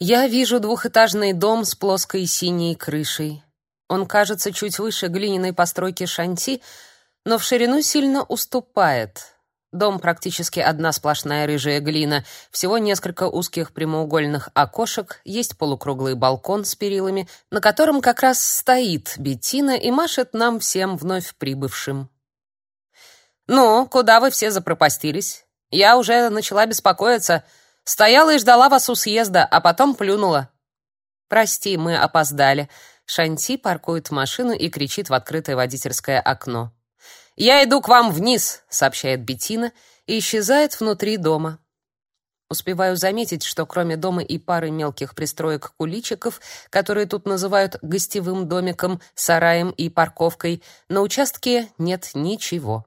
Я вижу двухэтажный дом с плоской синей крышей. Он кажется чуть выше глиняной постройки Шанти, но в ширину сильно уступает. Дом практически одна сплошная рыжая глина, всего несколько узких прямоугольных окошек, есть полукруглый балкон с перилами, на котором как раз стоит Беттина и машет нам всем вновь прибывшим. «Ну, куда вы все запропастились? Я уже начала беспокоиться. Стояла и ждала вас у съезда, а потом плюнула». «Прости, мы опоздали». Шанти паркует машину и кричит в открытое водительское окно. «Я иду к вам вниз», — сообщает Бетина и исчезает внутри дома. Успеваю заметить, что кроме дома и пары мелких пристроек-куличиков, которые тут называют гостевым домиком, сараем и парковкой, на участке нет ничего.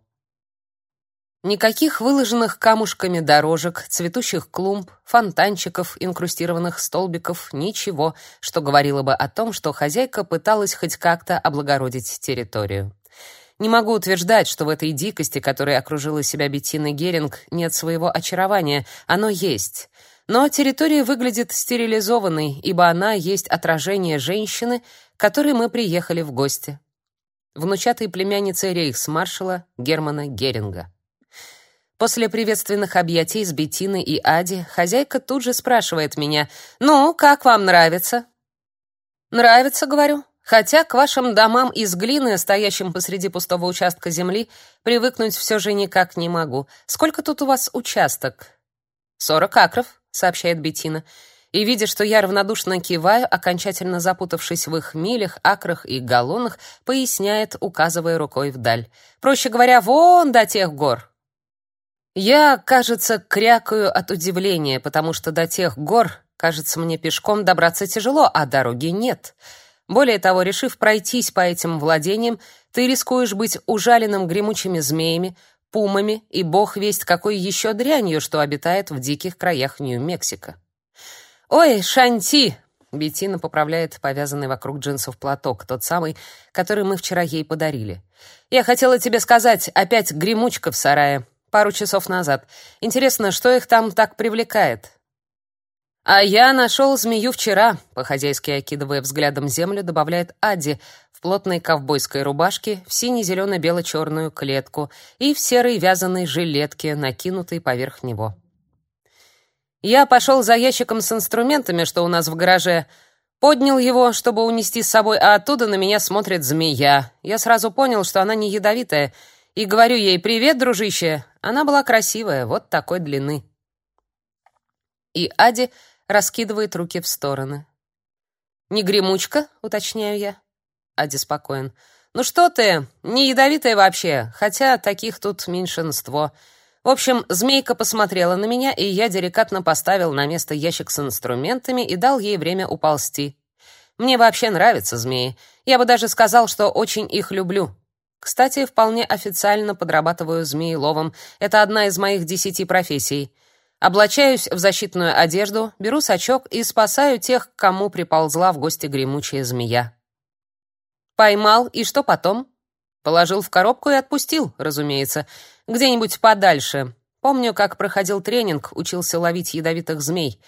Никаких выложенных камушками дорожек, цветущих клумб, фонтанчиков, инкрустированных столбиков, ничего, что говорило бы о том, что хозяйка пыталась хоть как-то облагородить территорию. Не могу утверждать, что в этой дикости, которой окружила себя Беттина Геринг, нет своего очарования. Оно есть. Но территория выглядит стерилизованной, ибо она есть отражение женщины, к которой мы приехали в гости. Внучатой племянницы рейхсмаршала Германа Геринга. После приветственных объятий с Беттиной и Ади хозяйка тут же спрашивает меня: "Ну, как вам нравится?" "Нравится", говорю. Хотя к вашим домам из глины, стоящим посреди пустого участка земли, привыкнуть все же никак не могу. Сколько тут у вас участок? «Сорок акров», — сообщает Бетина. И, видя, что я равнодушно киваю, окончательно запутавшись в их милях, акрах и галлонах, поясняет, указывая рукой вдаль. Проще говоря, вон до тех гор. Я, кажется, крякаю от удивления, потому что до тех гор, кажется, мне пешком добраться тяжело, а дороги нет. Более того, решив пройтись по этим владениям, ты рискуешь быть ужаленным гремучими змеями, пумами и бог весть какой еще дрянью, что обитает в диких краях Нью-Мексико. «Ой, Шанти!» — Беттина поправляет повязанный вокруг джинсов платок, тот самый, который мы вчера ей подарили. «Я хотела тебе сказать, опять гремучка в сарае, пару часов назад. Интересно, что их там так привлекает?» «А я нашел змею вчера», — по-хозяйски окидывая взглядом землю, добавляет Адди в плотной ковбойской рубашке, в сине-зелено-бело-черную клетку и в серой вязаной жилетке, накинутой поверх него. Я пошел за ящиком с инструментами, что у нас в гараже, поднял его, чтобы унести с собой, а оттуда на меня смотрит змея. Я сразу понял, что она не ядовитая, и говорю ей «Привет, дружище!» Она была красивая, вот такой длины. И Ади раскидывает руки в стороны. «Не гремучка?» — уточняю я. Ади спокоен. «Ну что ты, не ядовитая вообще, хотя таких тут меньшинство. В общем, змейка посмотрела на меня, и я деликатно поставил на место ящик с инструментами и дал ей время уползти. Мне вообще нравятся змеи. Я бы даже сказал, что очень их люблю. Кстати, вполне официально подрабатываю змееловом. Это одна из моих десяти профессий. Облачаюсь в защитную одежду, беру сачок и спасаю тех, к кому приползла в гости гремучая змея. Поймал, и что потом? Положил в коробку и отпустил, разумеется, где-нибудь подальше. Помню, как проходил тренинг, учился ловить ядовитых змей.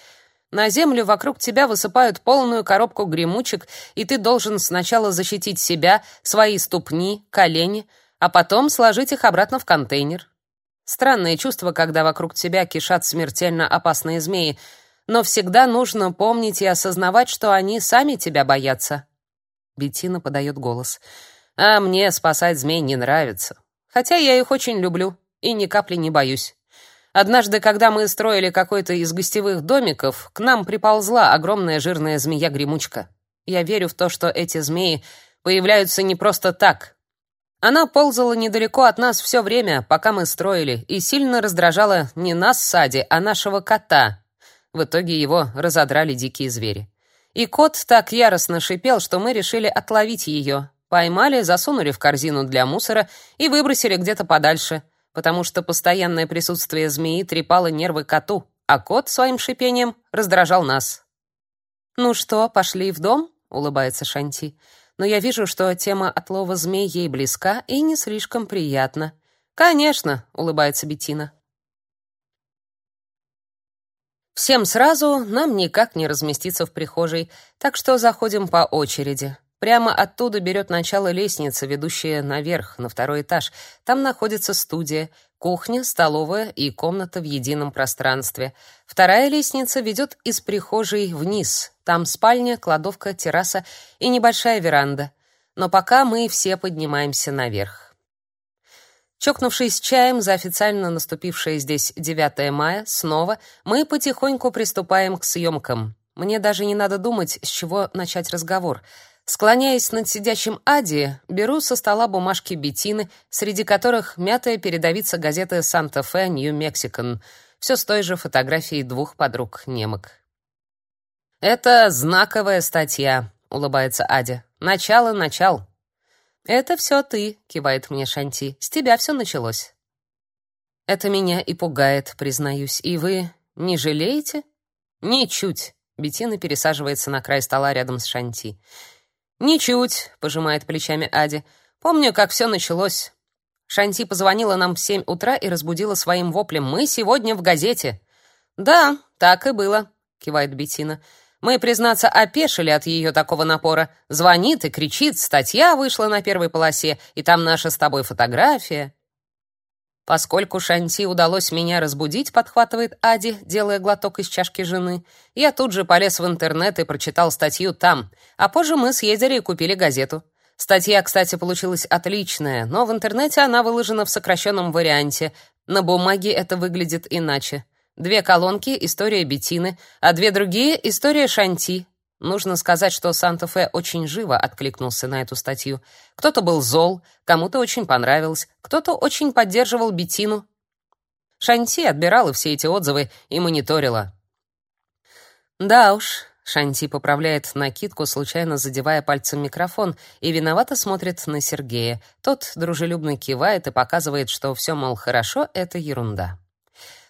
На землю вокруг тебя высыпают полную коробку гремучек, и ты должен сначала защитить себя, свои ступни, колени, а потом сложить их обратно в контейнер. Странное чувство, когда вокруг тебя кишат смертельно опасные змеи, но всегда нужно помнить и осознавать, что они сами тебя боятся. Беттина подает голос. А мне спасать змей не нравится. Хотя я их очень люблю и ни капли не боюсь. Однажды, когда мы строили какой-то из гостевых домиков, к нам приползла огромная жирная змея-гремучка. Я верю в то, что эти змеи появляются не просто так, она ползала недалеко от нас все время, пока мы строили, и сильно раздражала не нас Сади, а нашего кота. В итоге его разодрали дикие звери. И кот так яростно шипел, что мы решили отловить ее. Поймали, засунули в корзину для мусора и выбросили где-то подальше, потому что постоянное присутствие змеи трепало нервы коту, а кот своим шипением раздражал нас. «Ну что, пошли в дом?» — улыбается Шанти но я вижу, что тема отлова змей ей близка и не слишком приятна. «Конечно», — улыбается Бетина. Всем сразу нам никак не разместиться в прихожей, так что заходим по очереди. Прямо оттуда берет начало лестница, ведущая наверх, на второй этаж. Там находится студия, кухня, столовая и комната в едином пространстве. Вторая лестница ведет из прихожей вниз. Там спальня, кладовка, терраса и небольшая веранда. Но пока мы все поднимаемся наверх. Чокнувшись чаем за официально наступившее здесь 9 мая, снова мы потихоньку приступаем к съемкам. Мне даже не надо думать, с чего начать разговор — Склоняясь над сидящим Ади, беру со стола бумажки Бетины, среди которых мятая передовица газеты «Санта-Фе Нью-Мексикан», все с той же фотографией двух подруг-немок. «Это знаковая статья», — улыбается Адя. «Начало, начал». «Это все ты», — кивает мне Шанти. «С тебя все началось». «Это меня и пугает, признаюсь. И вы не жалеете?» «Ничуть», — Бетина пересаживается на край стола рядом с Шанти. «Ничуть», — пожимает плечами Ади. «Помню, как все началось. Шанти позвонила нам в семь утра и разбудила своим воплем. «Мы сегодня в газете». «Да, так и было», — кивает Бетина. «Мы, признаться, опешили от ее такого напора. Звонит и кричит, статья вышла на первой полосе, и там наша с тобой фотография». Поскольку Шанти удалось меня разбудить, подхватывает Ади, делая глоток из чашки жены, я тут же полез в интернет и прочитал статью там, а позже мы съездили и купили газету. Статья, кстати, получилась отличная, но в интернете она выложена в сокращенном варианте. На бумаге это выглядит иначе. Две колонки «История Бетины», а две другие «История Шанти», Нужно сказать, что Санта-Фе очень живо откликнулся на эту статью. Кто-то был зол, кому-то очень понравилось, кто-то очень поддерживал Бетину. Шанти отбирала все эти отзывы и мониторила. Да уж, Шанти поправляет накидку, случайно задевая пальцем микрофон, и виновато смотрит на Сергея. Тот дружелюбно кивает и показывает, что все, мол, хорошо, это ерунда.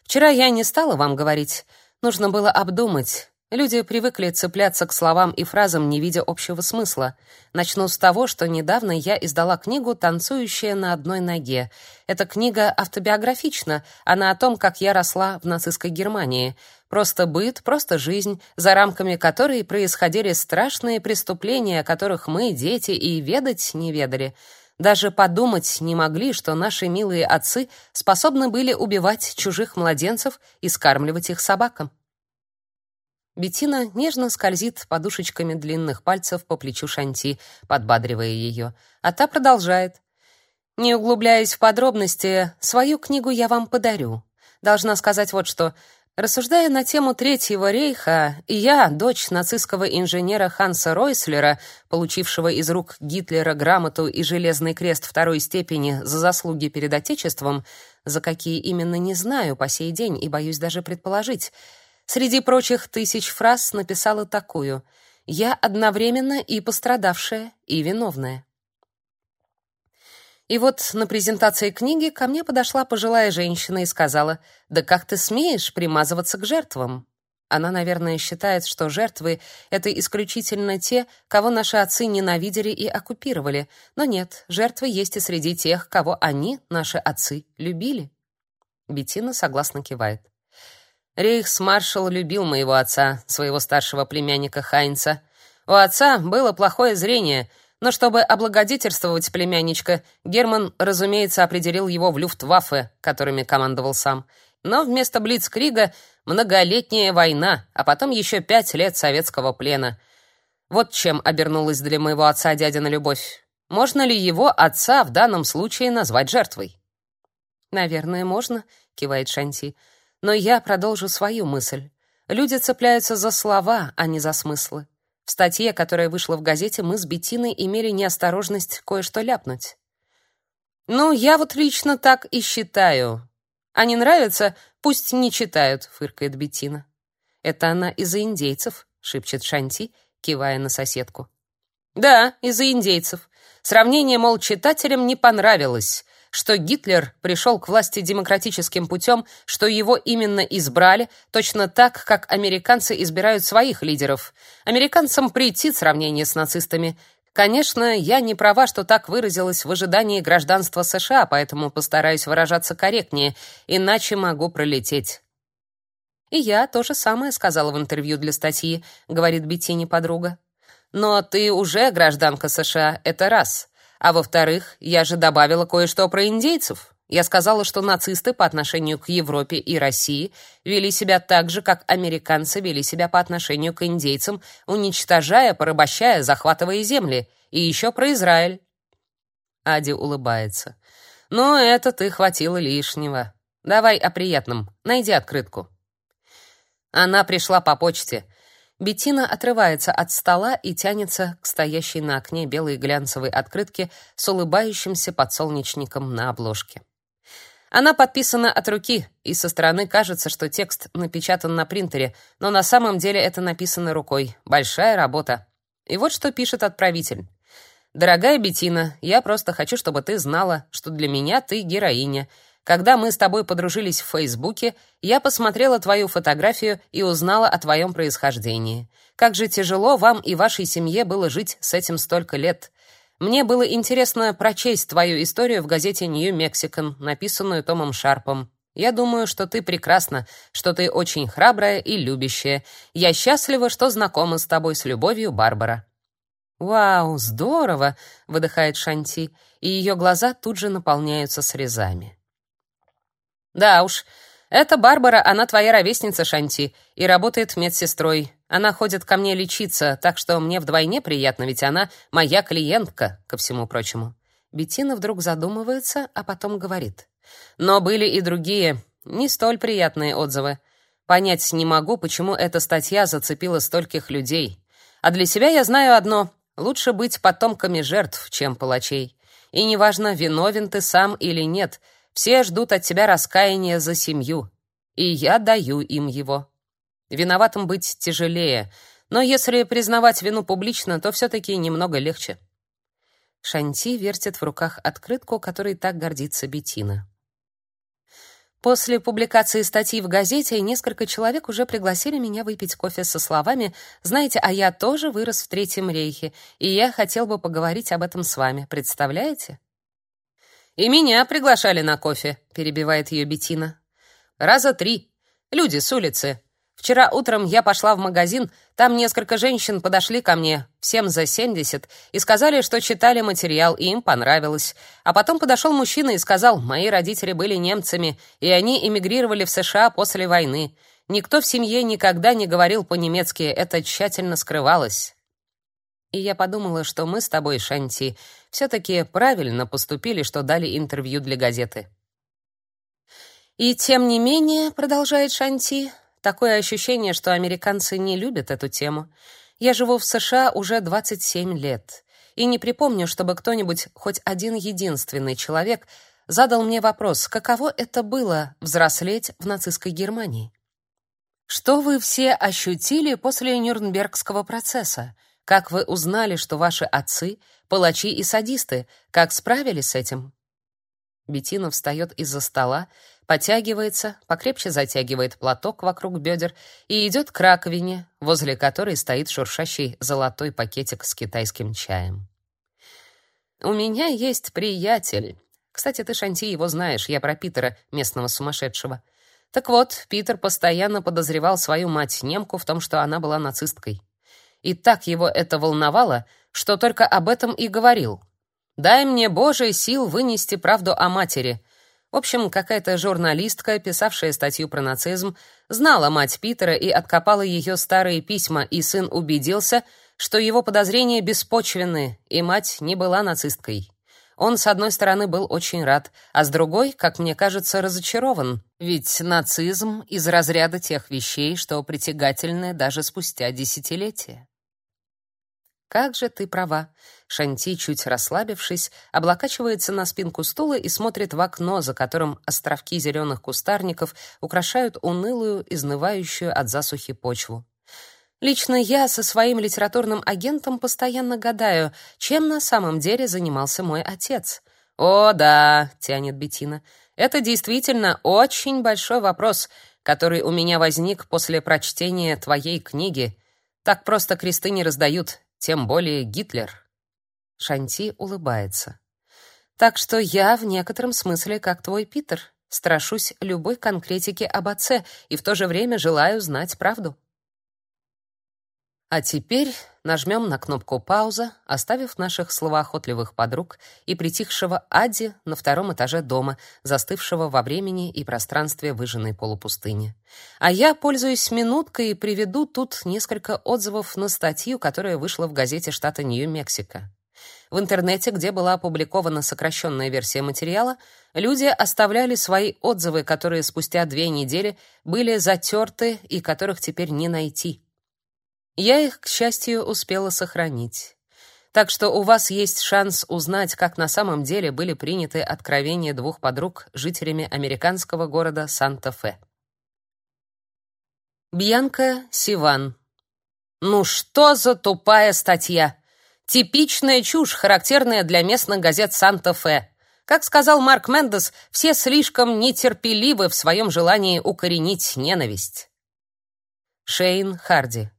Вчера я не стала вам говорить. Нужно было обдумать. Люди привыкли цепляться к словам и фразам, не видя общего смысла. Начну с того, что недавно я издала книгу «Танцующая на одной ноге». Эта книга автобиографична, она о том, как я росла в нацистской Германии. Просто быт, просто жизнь, за рамками которой происходили страшные преступления, о которых мы, дети, и ведать не ведали. Даже подумать не могли, что наши милые отцы способны были убивать чужих младенцев и скармливать их собакам. Бетина нежно скользит подушечками длинных пальцев по плечу Шанти, подбадривая ее, а та продолжает. Не углубляясь в подробности, свою книгу я вам подарю. Должна сказать вот что. Рассуждая на тему Третьего рейха, я, дочь нацистского инженера Ханса Ройслера, получившего из рук Гитлера грамоту и железный крест второй степени за заслуги перед отечеством, за какие именно не знаю по сей день и боюсь даже предположить, Среди прочих тысяч фраз написала такую: "Я одновременно и пострадавшая, и виновная". И вот на презентации книги ко мне подошла пожилая женщина и сказала: "Да как ты смеешь примазываться к жертвам?" Она, наверное, считает, что жертвы это исключительно те, кого наши отцы ненавидели и оккупировали. Но нет, жертвы есть и среди тех, кого они, наши отцы, любили. Бетина согласно кивает. Рейхсмаршал любил моего отца, своего старшего племянника Хайнца. У отца было плохое зрение, но чтобы облагодетельствовать племянничка, Герман, разумеется, определил его в Люфтваффе, которыми командовал сам. Но вместо Блицкрига многолетняя война, а потом еще пять лет советского плена. Вот чем обернулась для моего отца дядина любовь. Можно ли его отца в данном случае назвать жертвой? Наверное, можно, кивает Шанти. Но я продолжу свою мысль. Люди цепляются за слова, а не за смыслы. В статье, которая вышла в газете, мы с Бетиной имели неосторожность кое-что ляпнуть. Ну, я вот лично так и считаю. А не нравится, пусть не читают, фыркает Бетина. Это она из-за индейцев, шепчет Шанти, кивая на соседку. Да, из-за индейцев. Сравнение, мол, читателям не понравилось что Гитлер пришел к власти демократическим путем, что его именно избрали, точно так, как американцы избирают своих лидеров. Американцам претит сравнение с нацистами. Конечно, я не права, что так выразилась в ожидании гражданства США, поэтому постараюсь выражаться корректнее, иначе могу пролететь. И я то же самое сказала в интервью для статьи, говорит Беттини подруга. Но ты уже гражданка США, это раз. А во-вторых, я же добавила кое-что про индейцев. Я сказала, что нацисты по отношению к Европе и России вели себя так же, как американцы вели себя по отношению к индейцам, уничтожая, порабощая, захватывая земли. И еще про Израиль. Ади улыбается. «Ну, это ты хватило лишнего. Давай о приятном. Найди открытку». Она пришла по почте. Бетина отрывается от стола и тянется к стоящей на окне белой глянцевой открытке с улыбающимся подсолнечником на обложке. Она подписана от руки, и со стороны кажется, что текст напечатан на принтере, но на самом деле это написано рукой. Большая работа. И вот что пишет отправитель. Дорогая Бетина, я просто хочу, чтобы ты знала, что для меня ты героиня. Когда мы с тобой подружились в Фейсбуке, я посмотрела твою фотографию и узнала о твоем происхождении. Как же тяжело вам и вашей семье было жить с этим столько лет. Мне было интересно прочесть твою историю в газете New Mexican, написанную Томом Шарпом. Я думаю, что ты прекрасна, что ты очень храбрая и любящая. Я счастлива, что знакома с тобой с любовью, Барбара. Вау, здорово, выдыхает Шанти, и ее глаза тут же наполняются слезами. Да уж, это Барбара, она твоя ровесница, Шанти, и работает медсестрой. Она ходит ко мне лечиться, так что мне вдвойне приятно, ведь она моя клиентка, ко всему прочему. Бетина вдруг задумывается, а потом говорит: "Но были и другие, не столь приятные отзывы. Понять не могу, почему эта статья зацепила стольких людей. А для себя я знаю одно: лучше быть потомками жертв, чем палачей. И неважно, виновен ты сам или нет, все ждут от тебя раскаяния за семью, и я даю им его. Виноватым быть тяжелее, но если признавать вину публично, то все таки немного легче. Шанти вертит в руках открытку, которой так гордится Бетина. После публикации статьи в газете несколько человек уже пригласили меня выпить кофе со словами: "Знаете, а я тоже вырос в Третьем рейхе, и я хотел бы поговорить об этом с вами". Представляете? И меня приглашали на кофе, перебивает ее Бетина. Раза три. Люди с улицы. Вчера утром я пошла в магазин, там несколько женщин подошли ко мне, всем за 70, и сказали, что читали материал, и им понравилось. А потом подошел мужчина и сказал: "Мои родители были немцами, и они эмигрировали в США после войны. Никто в семье никогда не говорил по-немецки, это тщательно скрывалось". И я подумала, что мы с тобой, Шанти, все таки правильно поступили, что дали интервью для газеты. И тем не менее, продолжает Шанти, такое ощущение, что американцы не любят эту тему. Я живу в США уже 27 лет, и не припомню, чтобы кто-нибудь, хоть один единственный человек, задал мне вопрос, каково это было взрослеть в нацистской Германии. Что вы все ощутили после Нюрнбергского процесса? Как вы узнали, что ваши отцы палачи и садисты? Как справились с этим? Бетина встает из-за стола, потягивается, покрепче затягивает платок вокруг бедер и идет к раковине, возле которой стоит шуршащий золотой пакетик с китайским чаем. У меня есть приятель. Кстати, ты Шанти его знаешь, я про Питера, местного сумасшедшего. Так вот, Питер постоянно подозревал свою мать немку в том, что она была нацисткой. И так его это волновало, что только об этом и говорил. «Дай мне, Боже, сил вынести правду о матери». В общем, какая-то журналистка, писавшая статью про нацизм, знала мать Питера и откопала ее старые письма, и сын убедился, что его подозрения беспочвенны, и мать не была нацисткой. Он, с одной стороны, был очень рад, а с другой, как мне кажется, разочарован, ведь нацизм из разряда тех вещей, что притягательны даже спустя десятилетия. Как же ты права. Шанти, чуть расслабившись, облокачивается на спинку стула и смотрит в окно, за которым островки зеленых кустарников украшают унылую, изнывающую от засухи почву. Лично я со своим литературным агентом постоянно гадаю, чем на самом деле занимался мой отец. О, да, тянет Бетина. Это действительно очень большой вопрос, который у меня возник после прочтения твоей книги. Так просто кресты не раздают, тем более Гитлер. Шанти улыбается. Так что я в некотором смысле как твой Питер, Страшусь любой конкретики об отце и в то же время желаю знать правду. А теперь нажмем на кнопку «Пауза», оставив наших словоохотливых подруг и притихшего Ади на втором этаже дома, застывшего во времени и пространстве выжженной полупустыни. А я, пользуясь минуткой, и приведу тут несколько отзывов на статью, которая вышла в газете штата Нью-Мексико. В интернете, где была опубликована сокращенная версия материала, люди оставляли свои отзывы, которые спустя две недели были затерты и которых теперь не найти. Я их, к счастью, успела сохранить. Так что у вас есть шанс узнать, как на самом деле были приняты откровения двух подруг жителями американского города Санта-Фе. Бьянка Сиван. Ну что за тупая статья? Типичная чушь, характерная для местных газет Санта-Фе. Как сказал Марк Мендес, все слишком нетерпеливы в своем желании укоренить ненависть. Шейн Харди.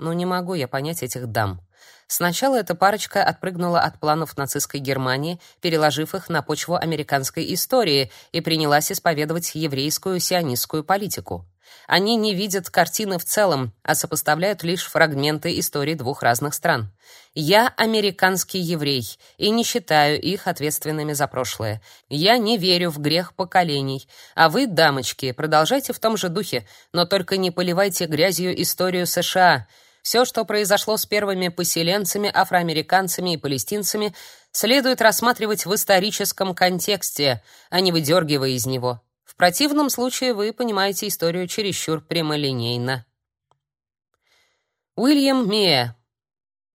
Ну не могу я понять этих дам. Сначала эта парочка отпрыгнула от планов нацистской Германии, переложив их на почву американской истории, и принялась исповедовать еврейскую сионистскую политику. Они не видят картины в целом, а сопоставляют лишь фрагменты истории двух разных стран. Я американский еврей и не считаю их ответственными за прошлое. Я не верю в грех поколений. А вы, дамочки, продолжайте в том же духе, но только не поливайте грязью историю США. Все, что произошло с первыми поселенцами, афроамериканцами и палестинцами, следует рассматривать в историческом контексте, а не выдергивая из него. В противном случае вы понимаете историю чересчур прямолинейно. Уильям Мия.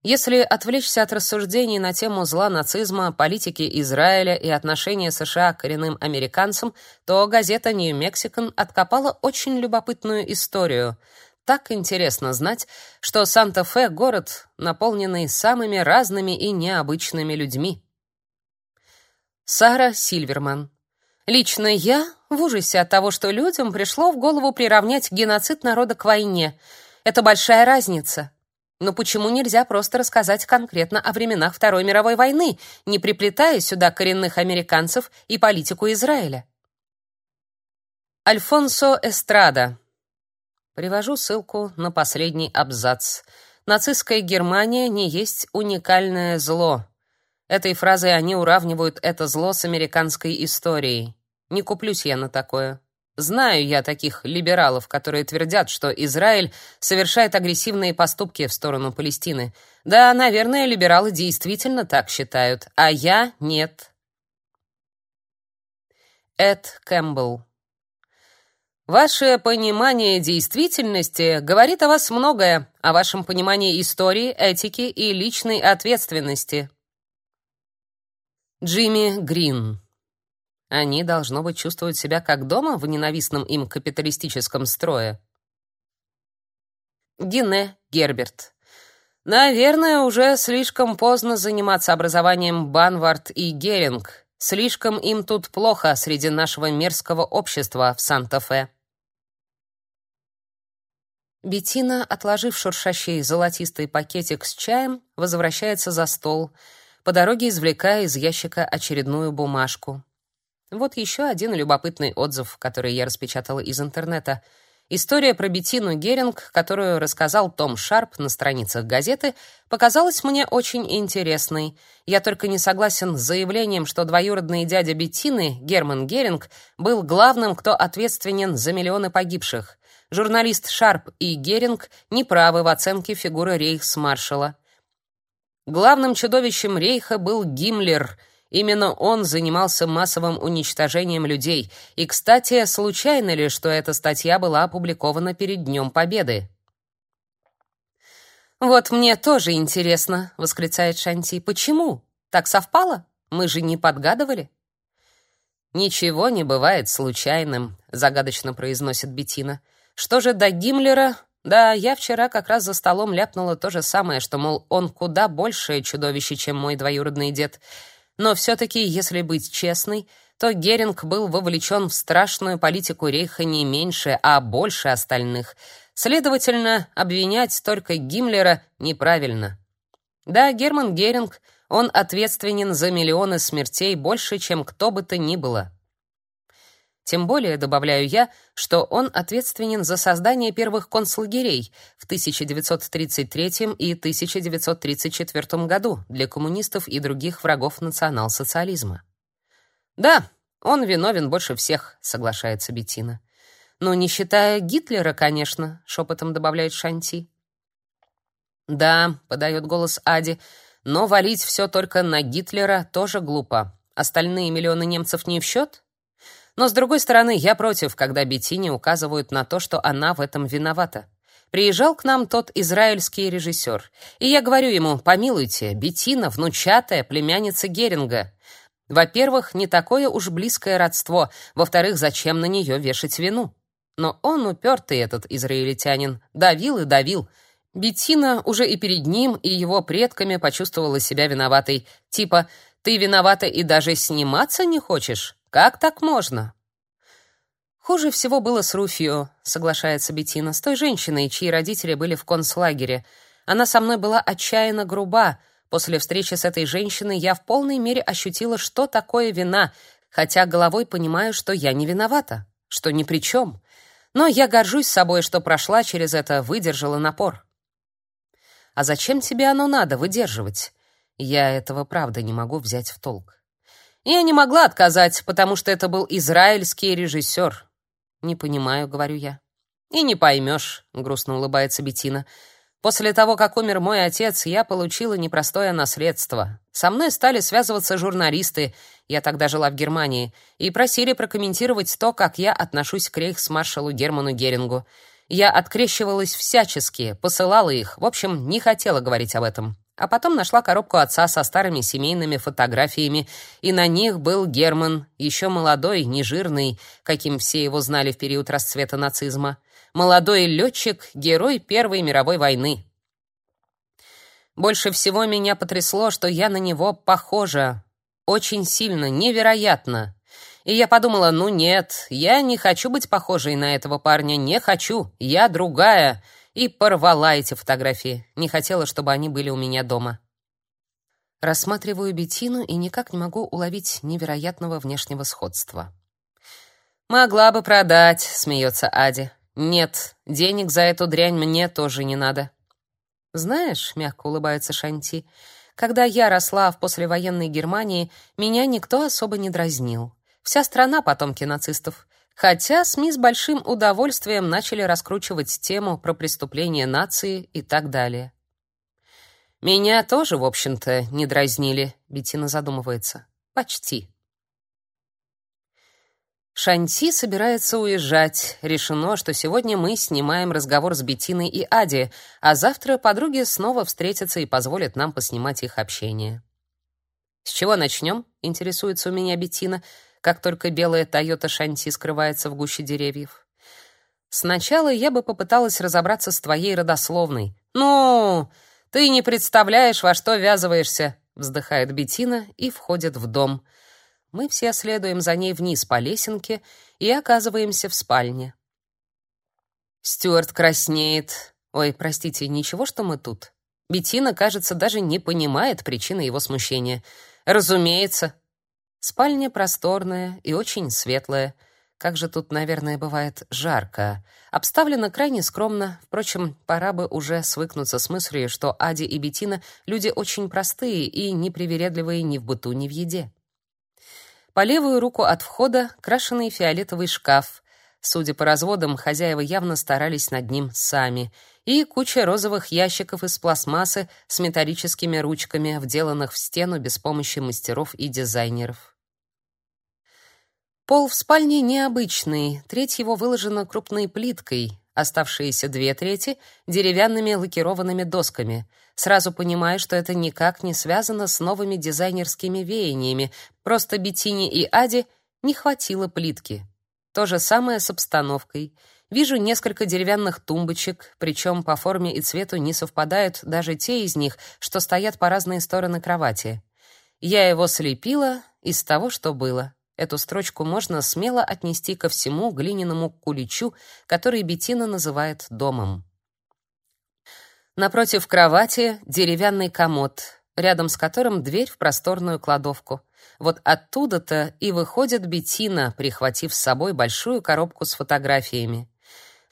Если отвлечься от рассуждений на тему зла нацизма, политики Израиля и отношения США к коренным американцам, то газета New Mexican откопала очень любопытную историю — так интересно знать, что Санта-Фе — город, наполненный самыми разными и необычными людьми. Сара Сильверман. Лично я в ужасе от того, что людям пришло в голову приравнять геноцид народа к войне. Это большая разница. Но почему нельзя просто рассказать конкретно о временах Второй мировой войны, не приплетая сюда коренных американцев и политику Израиля? Альфонсо Эстрада. Привожу ссылку на последний абзац. Нацистская Германия не есть уникальное зло. Этой фразой они уравнивают это зло с американской историей. Не куплюсь я на такое. Знаю я таких либералов, которые твердят, что Израиль совершает агрессивные поступки в сторону Палестины. Да, наверное, либералы действительно так считают, а я нет. Эд Кэмпбелл Ваше понимание действительности говорит о вас многое, о вашем понимании истории, этики и личной ответственности. Джимми Грин. Они должно быть чувствуют себя как дома в ненавистном им капиталистическом строе. Гине Герберт. Наверное, уже слишком поздно заниматься образованием Банвард и Геринг. Слишком им тут плохо среди нашего мерзкого общества в Санта-Фе. Бетина, отложив шуршащий золотистый пакетик с чаем, возвращается за стол, по дороге извлекая из ящика очередную бумажку. Вот еще один любопытный отзыв, который я распечатала из интернета. История про Бетину Геринг, которую рассказал Том Шарп на страницах газеты, показалась мне очень интересной. Я только не согласен с заявлением, что двоюродный дядя Беттины, Герман Геринг, был главным, кто ответственен за миллионы погибших. Журналист Шарп и Геринг не правы в оценке фигуры рейхсмаршала. Главным чудовищем рейха был Гиммлер. Именно он занимался массовым уничтожением людей. И, кстати, случайно ли, что эта статья была опубликована перед Днем Победы? «Вот мне тоже интересно», — восклицает Шанти. «Почему? Так совпало? Мы же не подгадывали?» «Ничего не бывает случайным», — загадочно произносит Бетина. Что же до Гиммлера? Да, я вчера как раз за столом ляпнула то же самое, что, мол, он куда большее чудовище, чем мой двоюродный дед. Но все-таки, если быть честной, то Геринг был вовлечен в страшную политику Рейха не меньше, а больше остальных. Следовательно, обвинять только Гиммлера неправильно. Да, Герман Геринг, он ответственен за миллионы смертей больше, чем кто бы то ни было. Тем более, добавляю я, что он ответственен за создание первых концлагерей в 1933 и 1934 году для коммунистов и других врагов национал-социализма. Да, он виновен больше всех, соглашается Бетина. Но не считая Гитлера, конечно, шепотом добавляет Шанти. Да, подает голос Ади, но валить все только на Гитлера тоже глупо. Остальные миллионы немцев не в счет? Но с другой стороны, я против, когда Беттине указывают на то, что она в этом виновата. Приезжал к нам тот израильский режиссер, и я говорю ему: "Помилуйте, Беттина внучатая племянница Геринга. Во-первых, не такое уж близкое родство, во-вторых, зачем на нее вешать вину?" Но он упертый этот израильтянин, давил и давил. Беттина уже и перед ним, и его предками почувствовала себя виноватой, типа: "Ты виновата и даже сниматься не хочешь?" Как так можно? Хуже всего было с Руфио, соглашается Бетина, с той женщиной, чьи родители были в концлагере. Она со мной была отчаянно груба. После встречи с этой женщиной я в полной мере ощутила, что такое вина, хотя головой понимаю, что я не виновата, что ни при чем. Но я горжусь собой, что прошла через это, выдержала напор. А зачем тебе оно надо выдерживать? Я этого правда не могу взять в толк. Я не могла отказать, потому что это был израильский режиссер. Не понимаю, говорю я. И не поймешь, грустно улыбается Бетина. После того, как умер мой отец, я получила непростое наследство. Со мной стали связываться журналисты, я тогда жила в Германии, и просили прокомментировать то, как я отношусь к рейхсмаршалу Герману Герингу. Я открещивалась всячески, посылала их, в общем, не хотела говорить об этом. А потом нашла коробку отца со старыми семейными фотографиями, и на них был Герман, еще молодой, нежирный, каким все его знали в период расцвета нацизма. Молодой летчик, герой Первой мировой войны. Больше всего меня потрясло, что я на него похожа. Очень сильно, невероятно. И я подумала, ну нет, я не хочу быть похожей на этого парня, не хочу, я другая и порвала эти фотографии. Не хотела, чтобы они были у меня дома. Рассматриваю Бетину и никак не могу уловить невероятного внешнего сходства. Могла бы продать, смеется Ади. Нет, денег за эту дрянь мне тоже не надо. Знаешь, мягко улыбается Шанти, когда я росла в послевоенной Германии, меня никто особо не дразнил. Вся страна потомки нацистов. Хотя СМИ с большим удовольствием начали раскручивать тему про преступления нации и так далее. Меня тоже, в общем-то, не дразнили, Бетина задумывается. Почти. Шанти собирается уезжать. Решено, что сегодня мы снимаем разговор с Бетиной и Ади, а завтра подруги снова встретятся и позволят нам поснимать их общение. С чего начнем? интересуется у меня Бетина как только белая Toyota Шанти скрывается в гуще деревьев. Сначала я бы попыталась разобраться с твоей родословной. Ну, ты не представляешь, во что ввязываешься, вздыхает Бетина и входит в дом. Мы все следуем за ней вниз по лесенке и оказываемся в спальне. Стюарт краснеет. Ой, простите, ничего, что мы тут. Бетина, кажется, даже не понимает причины его смущения. Разумеется, Спальня просторная и очень светлая. Как же тут, наверное, бывает жарко. Обставлена крайне скромно. Впрочем, пора бы уже свыкнуться с мыслью, что Ади и Бетина люди очень простые и непривередливые ни в быту, ни в еде. По левую руку от входа крашеный фиолетовый шкаф. Судя по разводам, хозяева явно старались над ним сами. И куча розовых ящиков из пластмассы с металлическими ручками, вделанных в стену без помощи мастеров и дизайнеров. Пол в спальне необычный, треть его выложена крупной плиткой, оставшиеся две трети — деревянными лакированными досками. Сразу понимаю, что это никак не связано с новыми дизайнерскими веяниями, просто Беттини и Аде не хватило плитки. То же самое с обстановкой. Вижу несколько деревянных тумбочек, причем по форме и цвету не совпадают даже те из них, что стоят по разные стороны кровати. Я его слепила из того, что было. Эту строчку можно смело отнести ко всему глиняному куличу, который Бетина называет домом. Напротив кровати деревянный комод. Рядом с которым дверь в просторную кладовку. Вот оттуда-то и выходит Бетина, прихватив с собой большую коробку с фотографиями.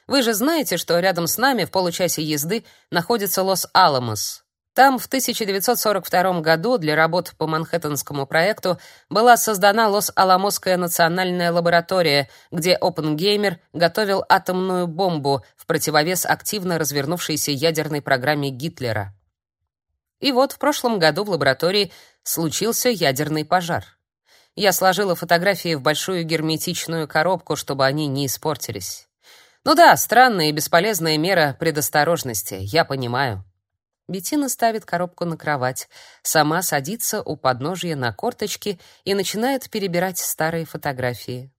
Вы же знаете, что рядом с нами в получасе езды находится Лос-Аламос. Там в 1942 году для работ по Манхэттенскому проекту была создана Лос-Аламосская национальная лаборатория, где Оппенгеймер готовил атомную бомбу в противовес активно развернувшейся ядерной программе Гитлера. И вот в прошлом году в лаборатории случился ядерный пожар. Я сложила фотографии в большую герметичную коробку, чтобы они не испортились. Ну да, странная и бесполезная мера предосторожности, я понимаю. Бетина ставит коробку на кровать, сама садится у подножия на корточки и начинает перебирать старые фотографии.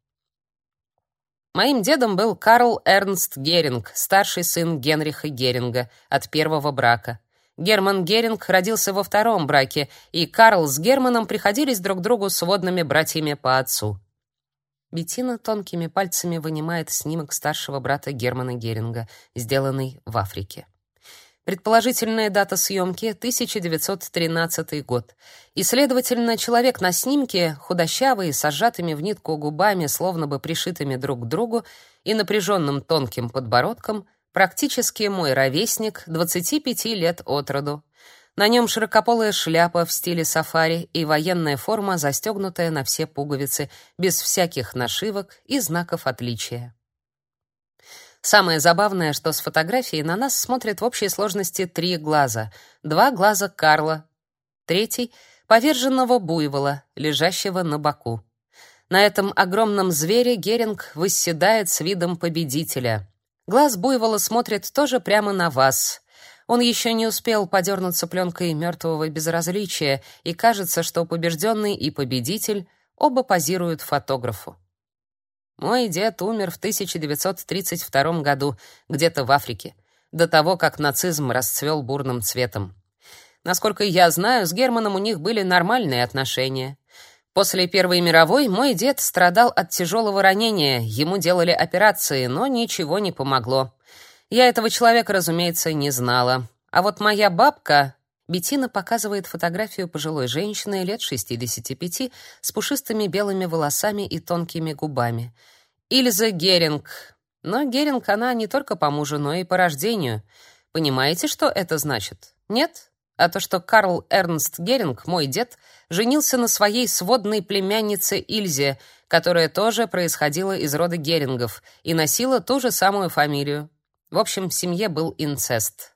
Моим дедом был Карл Эрнст Геринг, старший сын Генриха Геринга от первого брака. Герман Геринг родился во втором браке, и Карл с Германом приходились друг другу сводными братьями по отцу. Бетина тонкими пальцами вынимает снимок старшего брата Германа Геринга, сделанный в Африке. Предположительная дата съемки — 1913 год. И, следовательно, человек на снимке, худощавый, с сжатыми в нитку губами, словно бы пришитыми друг к другу, и напряженным тонким подбородком, практически мой ровесник, 25 лет от роду. На нем широкополая шляпа в стиле сафари и военная форма, застегнутая на все пуговицы, без всяких нашивок и знаков отличия. Самое забавное, что с фотографии на нас смотрят в общей сложности три глаза. Два глаза Карла, третий — поверженного буйвола, лежащего на боку. На этом огромном звере Геринг восседает с видом победителя. Глаз буйвола смотрит тоже прямо на вас. Он еще не успел подернуться пленкой мертвого безразличия, и кажется, что побежденный и победитель оба позируют фотографу. Мой дед умер в 1932 году, где-то в Африке, до того, как нацизм расцвел бурным цветом. Насколько я знаю, с Германом у них были нормальные отношения. После Первой мировой мой дед страдал от тяжелого ранения, ему делали операции, но ничего не помогло. Я этого человека, разумеется, не знала. А вот моя бабка, Бетина показывает фотографию пожилой женщины лет 65 с пушистыми белыми волосами и тонкими губами. Ильза Геринг. Но Геринг она не только по мужу, но и по рождению. Понимаете, что это значит? Нет? А то, что Карл Эрнст Геринг, мой дед, женился на своей сводной племяннице Ильзе, которая тоже происходила из рода Герингов и носила ту же самую фамилию. В общем, в семье был инцест.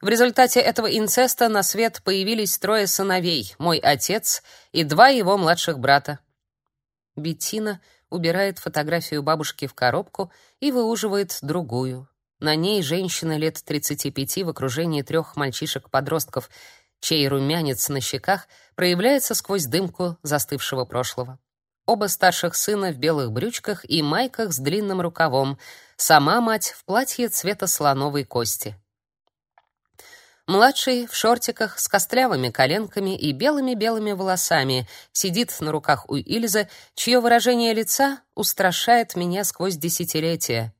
В результате этого инцеста на свет появились трое сыновей: мой отец и два его младших брата. Беттина убирает фотографию бабушки в коробку и выуживает другую. На ней женщина лет 35 в окружении трех мальчишек-подростков, чей румянец на щеках проявляется сквозь дымку застывшего прошлого. Оба старших сына в белых брючках и майках с длинным рукавом, сама мать в платье цвета слоновой кости. Младший в шортиках с костлявыми коленками и белыми-белыми волосами сидит на руках у Ильзы, чье выражение лица устрашает меня сквозь десятилетия.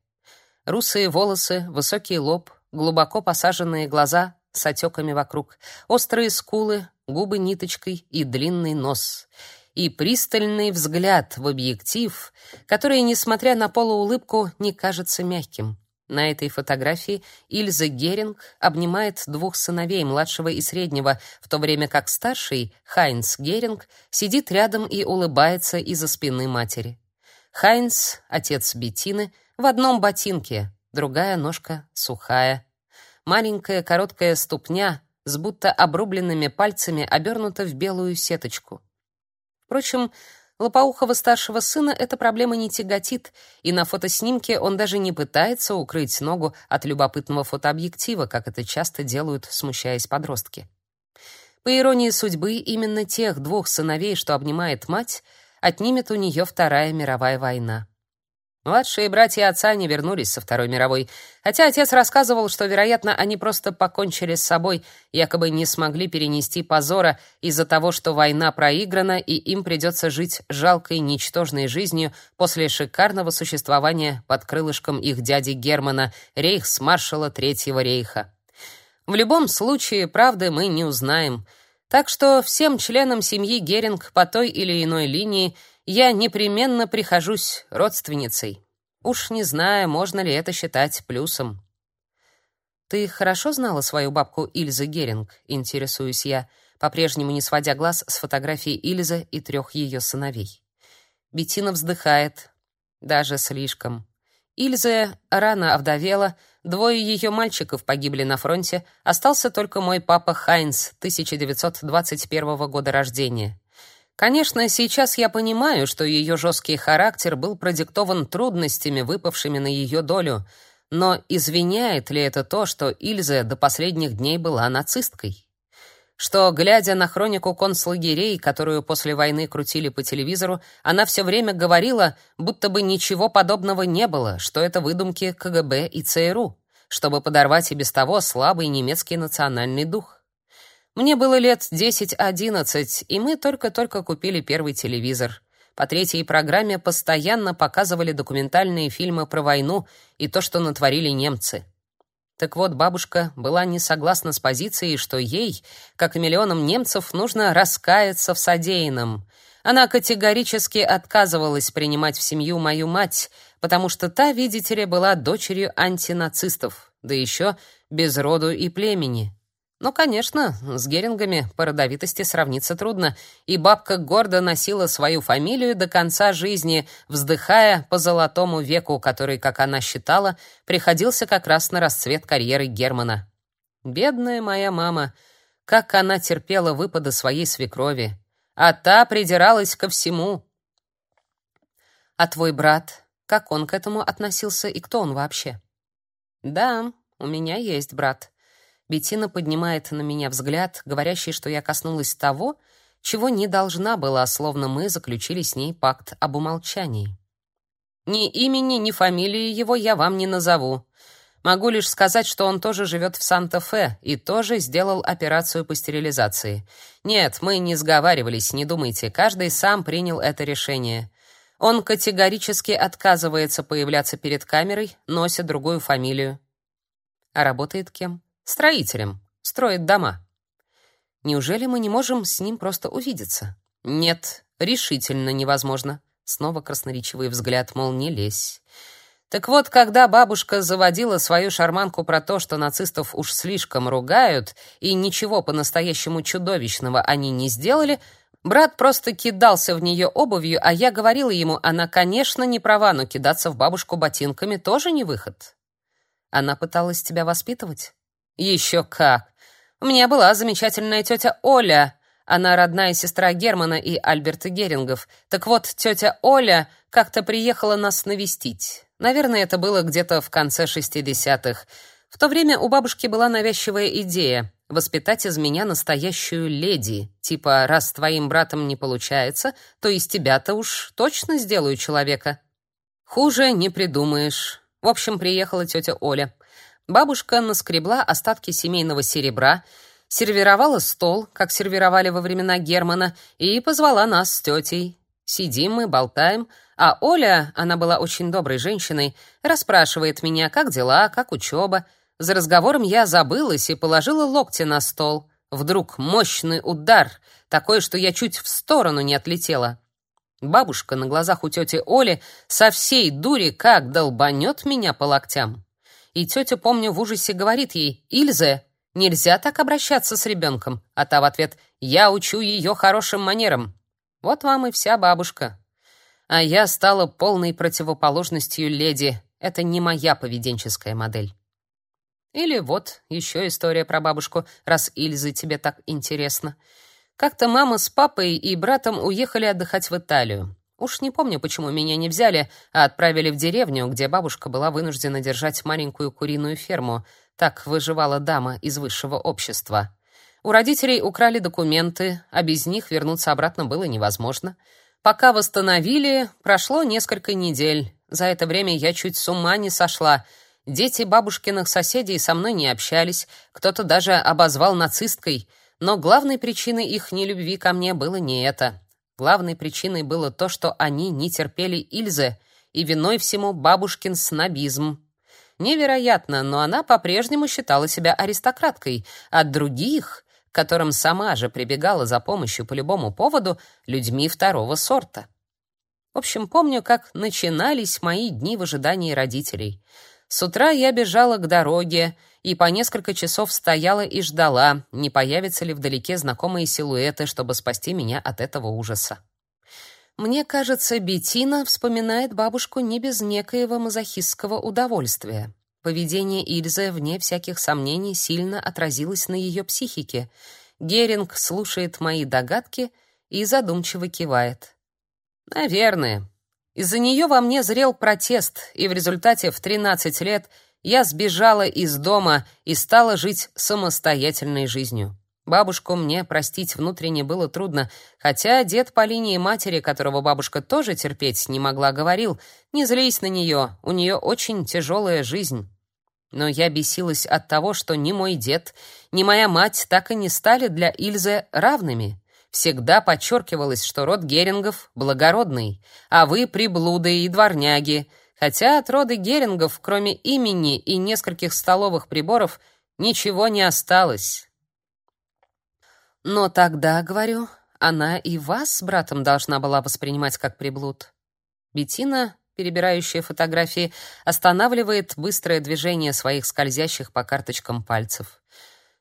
Русые волосы, высокий лоб, глубоко посаженные глаза с отеками вокруг, острые скулы, губы ниточкой и длинный нос. И пристальный взгляд в объектив, который, несмотря на полуулыбку, не кажется мягким. На этой фотографии Ильза Геринг обнимает двух сыновей, младшего и среднего, в то время как старший, Хайнц Геринг, сидит рядом и улыбается из-за спины матери. Хайнц, отец Беттины, в одном ботинке, другая ножка сухая. Маленькая короткая ступня с будто обрубленными пальцами обернута в белую сеточку. Впрочем, Лопоухова старшего сына эта проблема не тяготит, и на фотоснимке он даже не пытается укрыть ногу от любопытного фотообъектива, как это часто делают, смущаясь подростки. По иронии судьбы, именно тех двух сыновей, что обнимает мать, отнимет у нее Вторая мировая война. Младшие братья отца не вернулись со Второй мировой, хотя отец рассказывал, что, вероятно, они просто покончили с собой, якобы не смогли перенести позора из-за того, что война проиграна, и им придется жить жалкой, ничтожной жизнью после шикарного существования под крылышком их дяди Германа, рейхсмаршала Третьего рейха. В любом случае, правды мы не узнаем. Так что всем членам семьи Геринг по той или иной линии я непременно прихожусь родственницей. Уж не знаю, можно ли это считать плюсом. Ты хорошо знала свою бабку Ильзы Геринг, интересуюсь я, по-прежнему не сводя глаз с фотографии Ильзы и трех ее сыновей. Бетина вздыхает, даже слишком. Ильза рано овдовела, двое ее мальчиков погибли на фронте, остался только мой папа Хайнс, 1921 года рождения. Конечно, сейчас я понимаю, что ее жесткий характер был продиктован трудностями, выпавшими на ее долю, но извиняет ли это то, что Ильза до последних дней была нацисткой? что, глядя на хронику концлагерей, которую после войны крутили по телевизору, она все время говорила, будто бы ничего подобного не было, что это выдумки КГБ и ЦРУ, чтобы подорвать и без того слабый немецкий национальный дух. Мне было лет 10-11, и мы только-только купили первый телевизор. По третьей программе постоянно показывали документальные фильмы про войну и то, что натворили немцы. Так вот, бабушка была не согласна с позицией, что ей, как и миллионам немцев, нужно раскаяться в содеянном. Она категорически отказывалась принимать в семью мою мать, потому что та, видите ли, была дочерью антинацистов, да еще без роду и племени. Ну, конечно, с Герингами по родовитости сравниться трудно, и бабка гордо носила свою фамилию до конца жизни, вздыхая по золотому веку, который, как она считала, приходился как раз на расцвет карьеры Германа. Бедная моя мама, как она терпела выпады своей свекрови, а та придиралась ко всему. А твой брат, как он к этому относился и кто он вообще? Да, у меня есть брат. Бетина поднимает на меня взгляд, говорящий, что я коснулась того, чего не должна была, словно мы заключили с ней пакт об умолчании. Ни имени, ни фамилии его я вам не назову. Могу лишь сказать, что он тоже живет в Санта-Фе и тоже сделал операцию по стерилизации. Нет, мы не сговаривались, не думайте, каждый сам принял это решение. Он категорически отказывается появляться перед камерой, носит другую фамилию. А работает кем? Строителем. Строит дома. Неужели мы не можем с ним просто увидеться? Нет, решительно невозможно. Снова красноречивый взгляд, мол, не лезь. Так вот, когда бабушка заводила свою шарманку про то, что нацистов уж слишком ругают, и ничего по-настоящему чудовищного они не сделали, брат просто кидался в нее обувью, а я говорила ему, она, конечно, не права, но кидаться в бабушку ботинками тоже не выход. Она пыталась тебя воспитывать? Еще как. У меня была замечательная тетя Оля. Она родная сестра Германа и Альберта Герингов. Так вот, тетя Оля как-то приехала нас навестить. Наверное, это было где-то в конце 60-х. В то время у бабушки была навязчивая идея воспитать из меня настоящую леди. Типа, раз твоим братом не получается, то из тебя-то уж точно сделаю человека. Хуже не придумаешь. В общем, приехала тетя Оля. Бабушка наскребла остатки семейного серебра, сервировала стол, как сервировали во времена Германа, и позвала нас с тетей. Сидим мы, болтаем, а Оля, она была очень доброй женщиной, расспрашивает меня, как дела, как учеба. За разговором я забылась и положила локти на стол. Вдруг мощный удар, такой, что я чуть в сторону не отлетела. Бабушка на глазах у тети Оли со всей дури как долбанет меня по локтям. И тетя, помню, в ужасе говорит ей, «Ильзе, нельзя так обращаться с ребенком». А та в ответ, «Я учу ее хорошим манерам». Вот вам и вся бабушка. А я стала полной противоположностью леди. Это не моя поведенческая модель. Или вот еще история про бабушку, раз Ильзе тебе так интересно. Как-то мама с папой и братом уехали отдыхать в Италию. Уж не помню, почему меня не взяли, а отправили в деревню, где бабушка была вынуждена держать маленькую куриную ферму. Так выживала дама из высшего общества. У родителей украли документы, а без них вернуться обратно было невозможно. Пока восстановили, прошло несколько недель. За это время я чуть с ума не сошла. Дети бабушкиных соседей со мной не общались, кто-то даже обозвал нацисткой, но главной причиной их нелюбви ко мне было не это. Главной причиной было то, что они не терпели Ильзе, и виной всему бабушкин снобизм. Невероятно, но она по-прежнему считала себя аристократкой, а других, которым сама же прибегала за помощью по любому поводу, людьми второго сорта. В общем, помню, как начинались мои дни в ожидании родителей. С утра я бежала к дороге и по несколько часов стояла и ждала, не появятся ли вдалеке знакомые силуэты, чтобы спасти меня от этого ужаса. Мне кажется, Бетина вспоминает бабушку не без некоего мазохистского удовольствия. Поведение Ильзы, вне всяких сомнений, сильно отразилось на ее психике. Геринг слушает мои догадки и задумчиво кивает. Наверное. Из-за нее во мне зрел протест, и в результате в 13 лет я сбежала из дома и стала жить самостоятельной жизнью. Бабушку мне простить внутренне было трудно, хотя дед по линии матери, которого бабушка тоже терпеть не могла, говорил: "Не злись на нее, у нее очень тяжелая жизнь". Но я бесилась от того, что ни мой дед, ни моя мать так и не стали для Ильзы равными. Всегда подчеркивалось, что род Герингов благородный, а вы приблуды и дворняги, хотя от рода Герингов, кроме имени и нескольких столовых приборов, ничего не осталось. Но тогда, говорю, она и вас с братом должна была воспринимать как приблуд. Бетина перебирающая фотографии, останавливает быстрое движение своих скользящих по карточкам пальцев.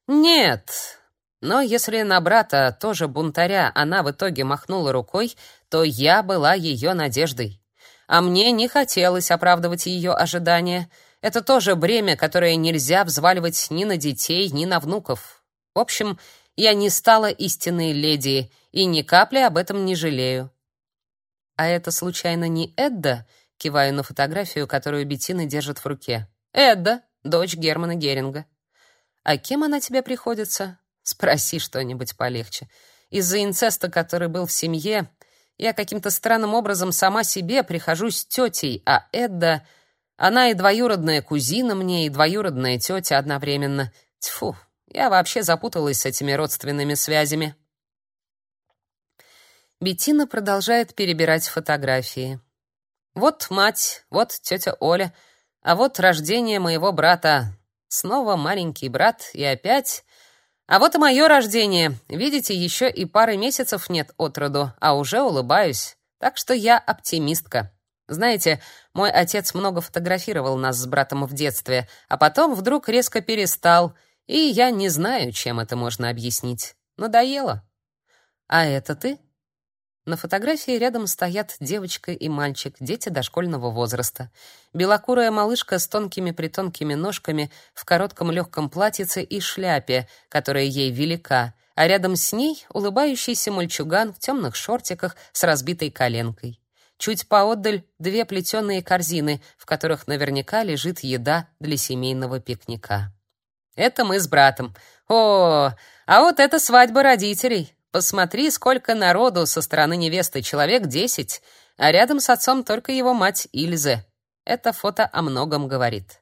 Нет. Но если на брата, тоже бунтаря, она в итоге махнула рукой, то я была ее надеждой. А мне не хотелось оправдывать ее ожидания. Это тоже бремя, которое нельзя взваливать ни на детей, ни на внуков. В общем, я не стала истинной леди и ни капли об этом не жалею. А это случайно не Эдда? Киваю на фотографию, которую Беттина держит в руке. «Эдда, дочь Германа Геринга». «А кем она тебе приходится?» «Спроси что-нибудь полегче. Из-за инцеста, который был в семье, я каким-то странным образом сама себе прихожусь тетей, а Эдда... Она и двоюродная кузина мне, и двоюродная тетя одновременно. Тьфу, я вообще запуталась с этими родственными связями». Беттина продолжает перебирать фотографии. Вот мать, вот тетя Оля, а вот рождение моего брата. Снова маленький брат и опять... А вот и мое рождение. Видите, еще и пары месяцев нет от роду, а уже улыбаюсь. Так что я оптимистка. Знаете, мой отец много фотографировал нас с братом в детстве, а потом вдруг резко перестал, и я не знаю, чем это можно объяснить. Надоело. А это ты? На фотографии рядом стоят девочка и мальчик, дети дошкольного возраста. Белокурая малышка с тонкими-притонкими ножками в коротком легком платьице и шляпе, которая ей велика, а рядом с ней улыбающийся мальчуган в темных шортиках с разбитой коленкой. Чуть поодаль две плетеные корзины, в которых наверняка лежит еда для семейного пикника. Это мы с братом. О, а вот это свадьба родителей. Посмотри, сколько народу со стороны невесты, человек десять, а рядом с отцом только его мать Ильзе. Это фото о многом говорит.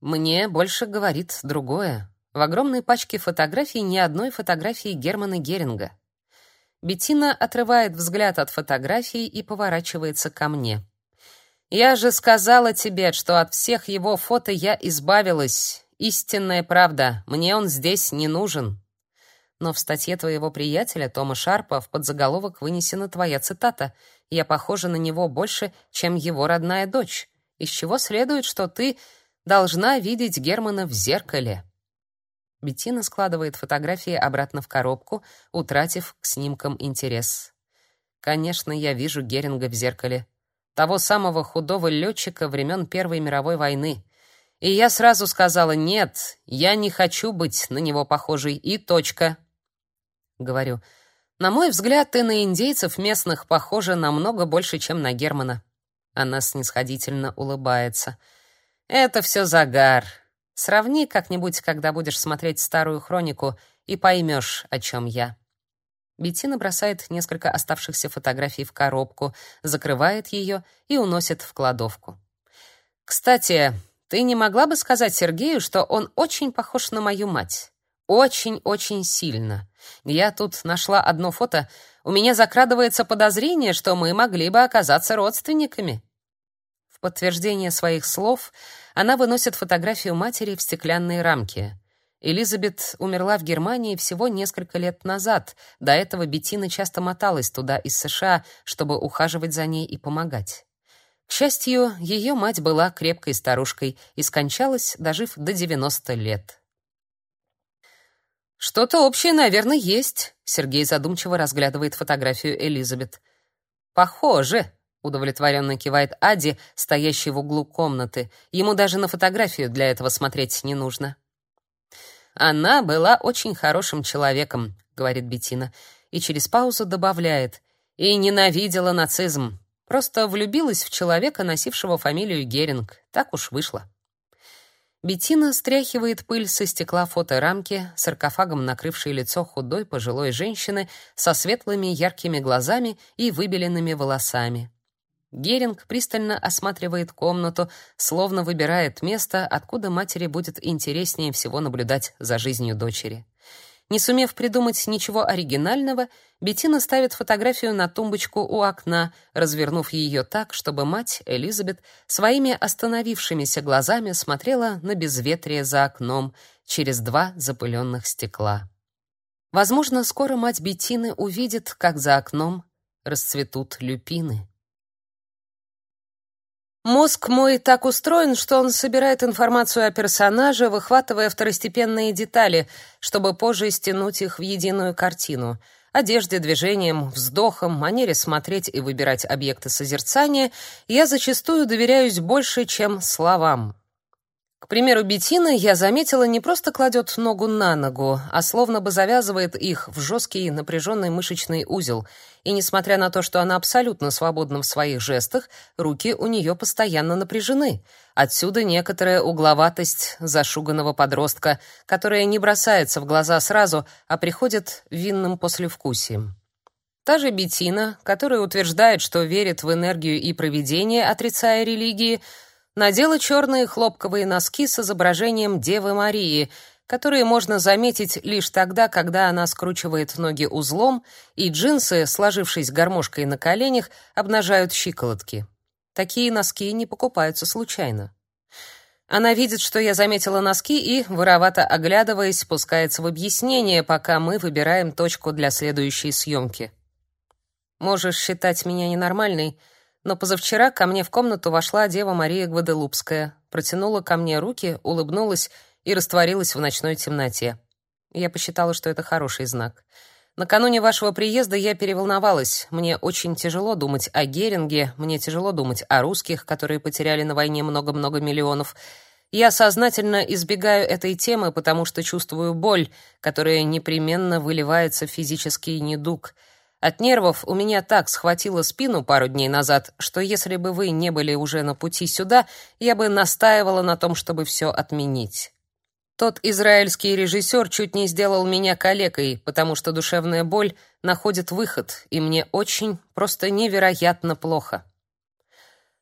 Мне больше говорит другое. В огромной пачке фотографий ни одной фотографии Германа Геринга. Беттина отрывает взгляд от фотографии и поворачивается ко мне. Я же сказала тебе, что от всех его фото я избавилась. Истинная правда. Мне он здесь не нужен но в статье твоего приятеля Тома Шарпа в подзаголовок вынесена твоя цитата: "Я похожа на него больше, чем его родная дочь", из чего следует, что ты должна видеть Германа в зеркале. Беттина складывает фотографии обратно в коробку, утратив к снимкам интерес. Конечно, я вижу Геринга в зеркале, того самого худого летчика времен Первой мировой войны. И я сразу сказала: "Нет, я не хочу быть на него похожей". И точка. Говорю, на мой взгляд, ты на индейцев местных похожа намного больше, чем на Германа. Она снисходительно улыбается. Это все загар. Сравни как-нибудь, когда будешь смотреть старую хронику, и поймешь, о чем я. Беттина бросает несколько оставшихся фотографий в коробку, закрывает ее и уносит в кладовку. Кстати, ты не могла бы сказать Сергею, что он очень похож на мою мать? Очень-очень сильно. Я тут нашла одно фото. У меня закрадывается подозрение, что мы могли бы оказаться родственниками. В подтверждение своих слов она выносит фотографию матери в стеклянной рамке. Элизабет умерла в Германии всего несколько лет назад. До этого Беттина часто моталась туда из США, чтобы ухаживать за ней и помогать. К счастью, ее мать была крепкой старушкой и скончалась, дожив до 90 лет. Что-то общее, наверное, есть. Сергей задумчиво разглядывает фотографию Элизабет. Похоже, удовлетворенно кивает Ади, стоящий в углу комнаты. Ему даже на фотографию для этого смотреть не нужно. Она была очень хорошим человеком, говорит Бетина, и через паузу добавляет: и ненавидела нацизм. Просто влюбилась в человека, носившего фамилию Геринг. Так уж вышло. Бетина стряхивает пыль со стекла фоторамки, саркофагом накрывшей лицо худой пожилой женщины со светлыми яркими глазами и выбеленными волосами. Геринг пристально осматривает комнату, словно выбирает место, откуда матери будет интереснее всего наблюдать за жизнью дочери. Не сумев придумать ничего оригинального, Беттина ставит фотографию на тумбочку у окна, развернув ее так, чтобы мать, Элизабет, своими остановившимися глазами смотрела на безветрие за окном через два запыленных стекла. Возможно, скоро мать Беттины увидит, как за окном расцветут люпины. Мозг мой так устроен, что он собирает информацию о персонаже, выхватывая второстепенные детали, чтобы позже стянуть их в единую картину. Одежде, движением, вздохом, манере смотреть и выбирать объекты созерцания я зачастую доверяюсь больше, чем словам. К примеру, Бетина я заметила не просто кладет ногу на ногу, а словно бы завязывает их в жесткий напряженный мышечный узел. И несмотря на то, что она абсолютно свободна в своих жестах, руки у нее постоянно напряжены. Отсюда некоторая угловатость зашуганного подростка, которая не бросается в глаза сразу, а приходит винным послевкусием. Та же Бетина, которая утверждает, что верит в энергию и провидение, отрицая религии, надела черные хлопковые носки с изображением Девы Марии, которые можно заметить лишь тогда, когда она скручивает ноги узлом, и джинсы, сложившись гармошкой на коленях, обнажают щиколотки. Такие носки не покупаются случайно. Она видит, что я заметила носки и, воровато оглядываясь, спускается в объяснение, пока мы выбираем точку для следующей съемки. Можешь считать меня ненормальной, но позавчера ко мне в комнату вошла Дева Мария Гваделупская, протянула ко мне руки, улыбнулась и растворилась в ночной темноте. Я посчитала, что это хороший знак. Накануне вашего приезда я переволновалась. Мне очень тяжело думать о Геринге, мне тяжело думать о русских, которые потеряли на войне много-много миллионов. Я сознательно избегаю этой темы, потому что чувствую боль, которая непременно выливается в физический недуг — от нервов у меня так схватило спину пару дней назад, что если бы вы не были уже на пути сюда, я бы настаивала на том, чтобы все отменить. Тот израильский режиссер чуть не сделал меня калекой, потому что душевная боль находит выход, и мне очень, просто невероятно плохо.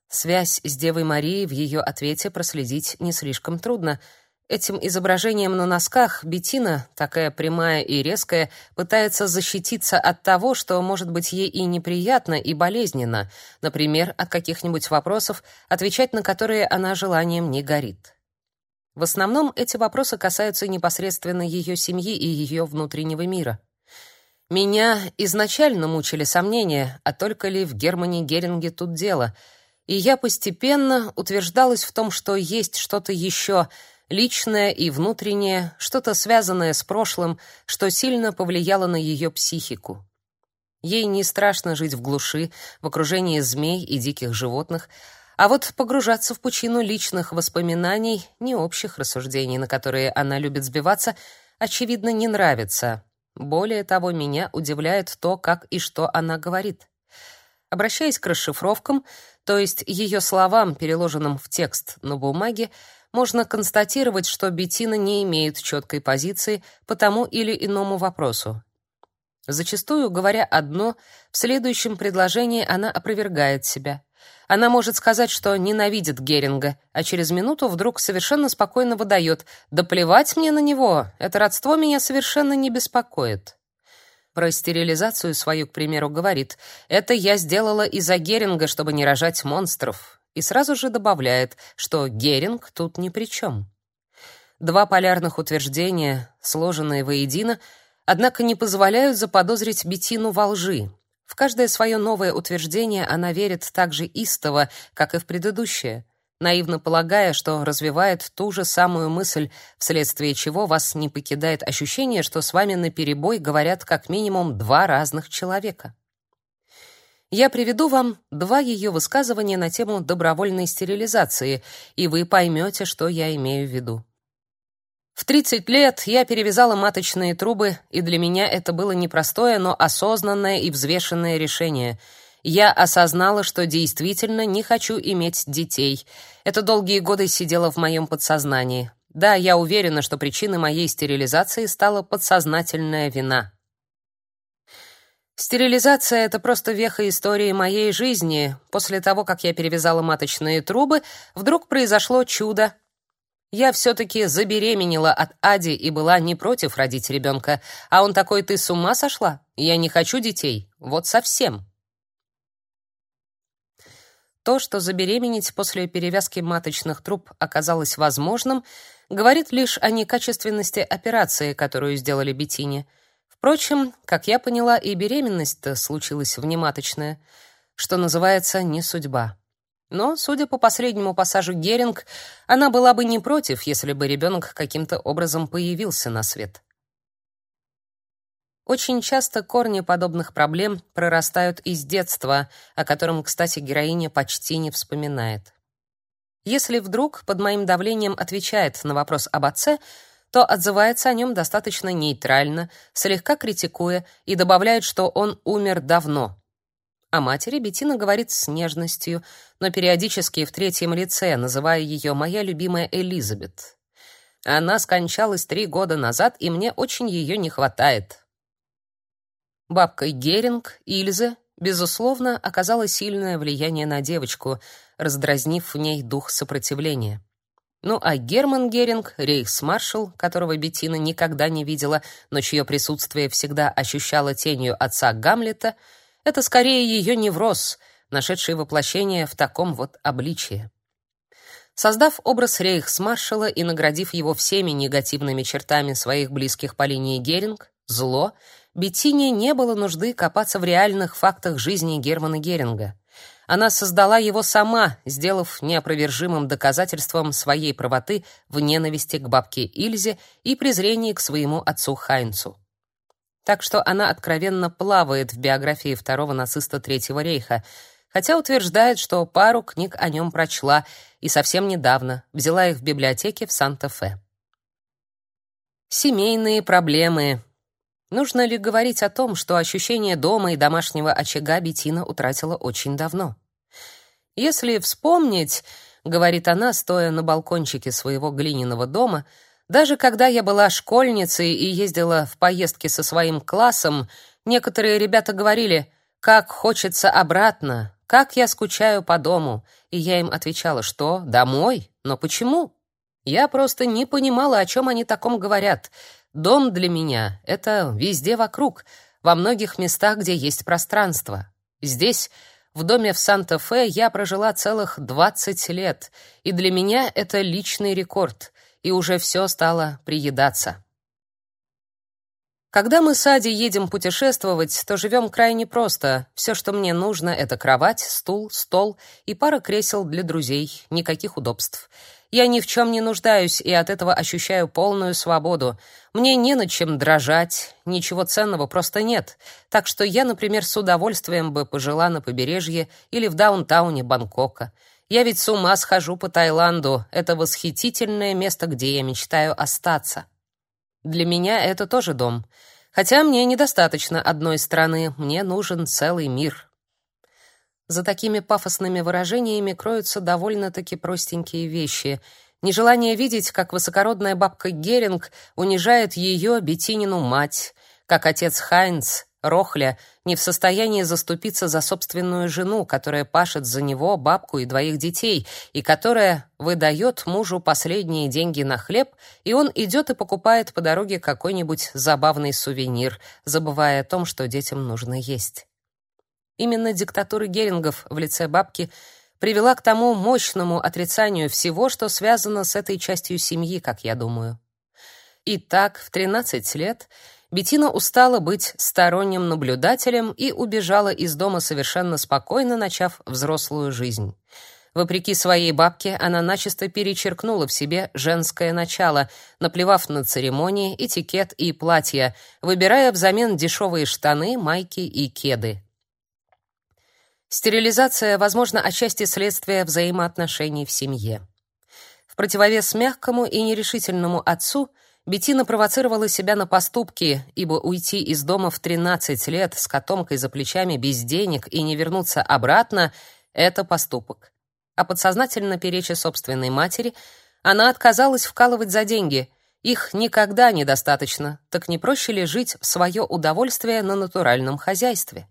Связь с Девой Марией в ее ответе проследить не слишком трудно — Этим изображением на носках Бетина, такая прямая и резкая, пытается защититься от того, что может быть ей и неприятно, и болезненно, например, от каких-нибудь вопросов, отвечать на которые она желанием не горит. В основном эти вопросы касаются непосредственно ее семьи и ее внутреннего мира. Меня изначально мучили сомнения, а только ли в Германии Геринге тут дело, и я постепенно утверждалась в том, что есть что-то еще — личное и внутреннее, что-то связанное с прошлым, что сильно повлияло на ее психику. Ей не страшно жить в глуши, в окружении змей и диких животных, а вот погружаться в пучину личных воспоминаний, не общих рассуждений, на которые она любит сбиваться, очевидно, не нравится. Более того, меня удивляет то, как и что она говорит. Обращаясь к расшифровкам, то есть ее словам, переложенным в текст на бумаге, можно констатировать, что Бетина не имеет четкой позиции по тому или иному вопросу. Зачастую, говоря одно, в следующем предложении она опровергает себя. Она может сказать, что ненавидит Геринга, а через минуту вдруг совершенно спокойно выдает «Да плевать мне на него, это родство меня совершенно не беспокоит». Про стерилизацию свою, к примеру, говорит «Это я сделала из-за Геринга, чтобы не рожать монстров» и сразу же добавляет, что Геринг тут ни при чем. Два полярных утверждения, сложенные воедино, однако не позволяют заподозрить Бетину во лжи. В каждое свое новое утверждение она верит так же истово, как и в предыдущее, наивно полагая, что развивает ту же самую мысль, вследствие чего вас не покидает ощущение, что с вами наперебой говорят как минимум два разных человека. Я приведу вам два ее высказывания на тему добровольной стерилизации, и вы поймете, что я имею в виду. В 30 лет я перевязала маточные трубы, и для меня это было непростое, но осознанное и взвешенное решение. Я осознала, что действительно не хочу иметь детей. Это долгие годы сидело в моем подсознании. Да, я уверена, что причиной моей стерилизации стала подсознательная вина. Стерилизация это просто веха истории моей жизни. После того, как я перевязала маточные трубы, вдруг произошло чудо. Я все-таки забеременела от Ади и была не против родить ребенка. А он такой, ты с ума сошла? Я не хочу детей. Вот совсем. То, что забеременеть после перевязки маточных труб оказалось возможным, говорит лишь о некачественности операции, которую сделали Бетине. Впрочем, как я поняла, и беременность-то случилась внематочная, что называется, не судьба. Но, судя по последнему пассажу Геринг, она была бы не против, если бы ребенок каким-то образом появился на свет. Очень часто корни подобных проблем прорастают из детства, о котором, кстати, героиня почти не вспоминает. Если вдруг под моим давлением отвечает на вопрос об отце, то отзывается о нем достаточно нейтрально, слегка критикуя и добавляет, что он умер давно, о матери Бетина говорит с нежностью, но периодически в третьем лице, называя ее «моя любимая Элизабет». Она скончалась три года назад, и мне очень ее не хватает. Бабка Геринг, Ильзе, безусловно, оказала сильное влияние на девочку, раздразнив в ней дух сопротивления. Ну а Герман Геринг, рейхсмаршал, которого Беттина никогда не видела, но чье присутствие всегда ощущала тенью отца Гамлета — это скорее ее невроз, нашедший воплощение в таком вот обличии. Создав образ рейхсмаршала и наградив его всеми негативными чертами своих близких по линии Геринг, зло, Беттине не было нужды копаться в реальных фактах жизни Германа Геринга. Она создала его сама, сделав неопровержимым доказательством своей правоты в ненависти к бабке Ильзе и презрении к своему отцу Хайнцу так что она откровенно плавает в биографии второго нациста Третьего рейха, хотя утверждает, что пару книг о нем прочла и совсем недавно взяла их в библиотеке в Санта-Фе. Семейные проблемы. Нужно ли говорить о том, что ощущение дома и домашнего очага Бетина утратила очень давно? Если вспомнить, говорит она, стоя на балкончике своего глиняного дома, даже когда я была школьницей и ездила в поездки со своим классом, некоторые ребята говорили: "Как хочется обратно, как я скучаю по дому". И я им отвечала: "Что? Домой? Но почему?" Я просто не понимала, о чем они таком говорят. Дом для меня это везде вокруг, во многих местах, где есть пространство. Здесь в доме в Санта-Фе я прожила целых 20 лет, и для меня это личный рекорд и уже все стало приедаться. Когда мы с Ади едем путешествовать, то живем крайне просто. Все, что мне нужно, это кровать, стул, стол и пара кресел для друзей, никаких удобств. Я ни в чем не нуждаюсь и от этого ощущаю полную свободу. Мне не над чем дрожать, ничего ценного просто нет. Так что я, например, с удовольствием бы пожила на побережье или в даунтауне Бангкока. Я ведь с ума схожу по Таиланду. Это восхитительное место, где я мечтаю остаться. Для меня это тоже дом. Хотя мне недостаточно одной страны, мне нужен целый мир. За такими пафосными выражениями кроются довольно-таки простенькие вещи. Нежелание видеть, как высокородная бабка Геринг унижает ее, Бетинину мать, как отец Хайнц Рохля не в состоянии заступиться за собственную жену, которая пашет за него, бабку и двоих детей, и которая выдает мужу последние деньги на хлеб, и он идет и покупает по дороге какой-нибудь забавный сувенир, забывая о том, что детям нужно есть. Именно диктатура Герингов в лице бабки привела к тому мощному отрицанию всего, что связано с этой частью семьи, как я думаю. И так, в 13 лет Бетина устала быть сторонним наблюдателем и убежала из дома совершенно спокойно, начав взрослую жизнь. Вопреки своей бабке, она начисто перечеркнула в себе женское начало, наплевав на церемонии, этикет и платья, выбирая взамен дешевые штаны, майки и кеды. Стерилизация, возможно, отчасти следствие взаимоотношений в семье. В противовес мягкому и нерешительному отцу Бетина провоцировала себя на поступки, ибо уйти из дома в 13 лет с котомкой за плечами без денег и не вернуться обратно это поступок а подсознательно переча собственной матери, она отказалась вкалывать за деньги. Их никогда недостаточно. Так не проще ли жить в свое удовольствие на натуральном хозяйстве?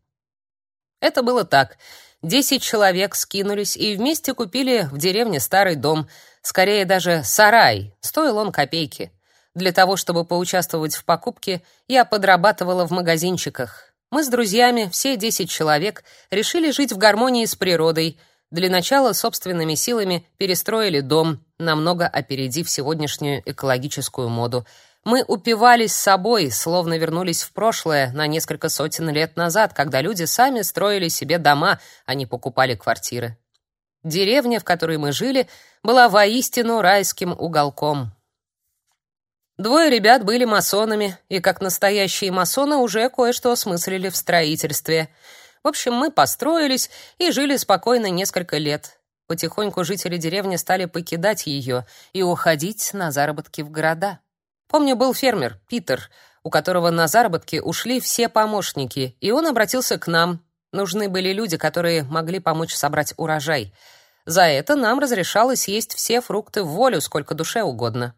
Это было так. Десять человек скинулись и вместе купили в деревне старый дом, скорее даже сарай. Стоил он копейки. Для того, чтобы поучаствовать в покупке, я подрабатывала в магазинчиках. Мы с друзьями, все десять человек, решили жить в гармонии с природой, для начала собственными силами перестроили дом, намного опередив сегодняшнюю экологическую моду. Мы упивались собой, словно вернулись в прошлое, на несколько сотен лет назад, когда люди сами строили себе дома, а не покупали квартиры. Деревня, в которой мы жили, была воистину райским уголком. Двое ребят были масонами, и как настоящие масоны уже кое-что осмыслили в строительстве — в общем, мы построились и жили спокойно несколько лет. Потихоньку жители деревни стали покидать ее и уходить на заработки в города. Помню, был фермер, Питер, у которого на заработки ушли все помощники, и он обратился к нам. Нужны были люди, которые могли помочь собрать урожай. За это нам разрешалось есть все фрукты в волю, сколько душе угодно.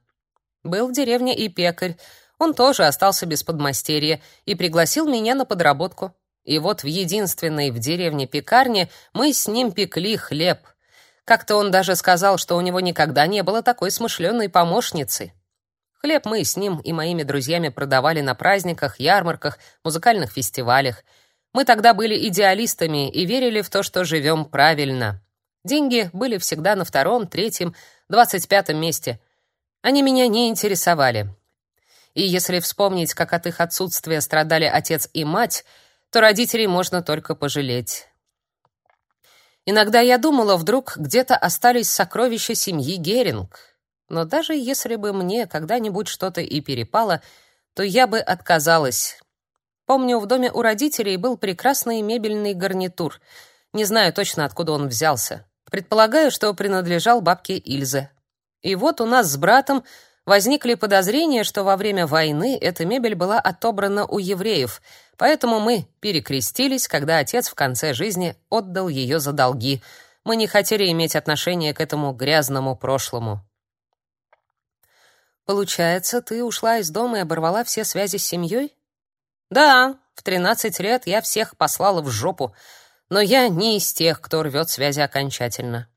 Был в деревне и пекарь. Он тоже остался без подмастерья и пригласил меня на подработку. И вот в единственной в деревне пекарне мы с ним пекли хлеб. Как-то он даже сказал, что у него никогда не было такой смышленой помощницы. Хлеб мы с ним и моими друзьями продавали на праздниках, ярмарках, музыкальных фестивалях. Мы тогда были идеалистами и верили в то, что живем правильно. Деньги были всегда на втором, третьем, двадцать пятом месте. Они меня не интересовали. И если вспомнить, как от их отсутствия страдали отец и мать, то родителей можно только пожалеть. Иногда я думала, вдруг где-то остались сокровища семьи Геринг. Но даже если бы мне когда-нибудь что-то и перепало, то я бы отказалась. Помню, в доме у родителей был прекрасный мебельный гарнитур. Не знаю точно, откуда он взялся. Предполагаю, что принадлежал бабке Ильзе. И вот у нас с братом возникли подозрения, что во время войны эта мебель была отобрана у евреев, поэтому мы перекрестились, когда отец в конце жизни отдал ее за долги. Мы не хотели иметь отношения к этому грязному прошлому. Получается, ты ушла из дома и оборвала все связи с семьей? Да, в 13 лет я всех послала в жопу, но я не из тех, кто рвет связи окончательно.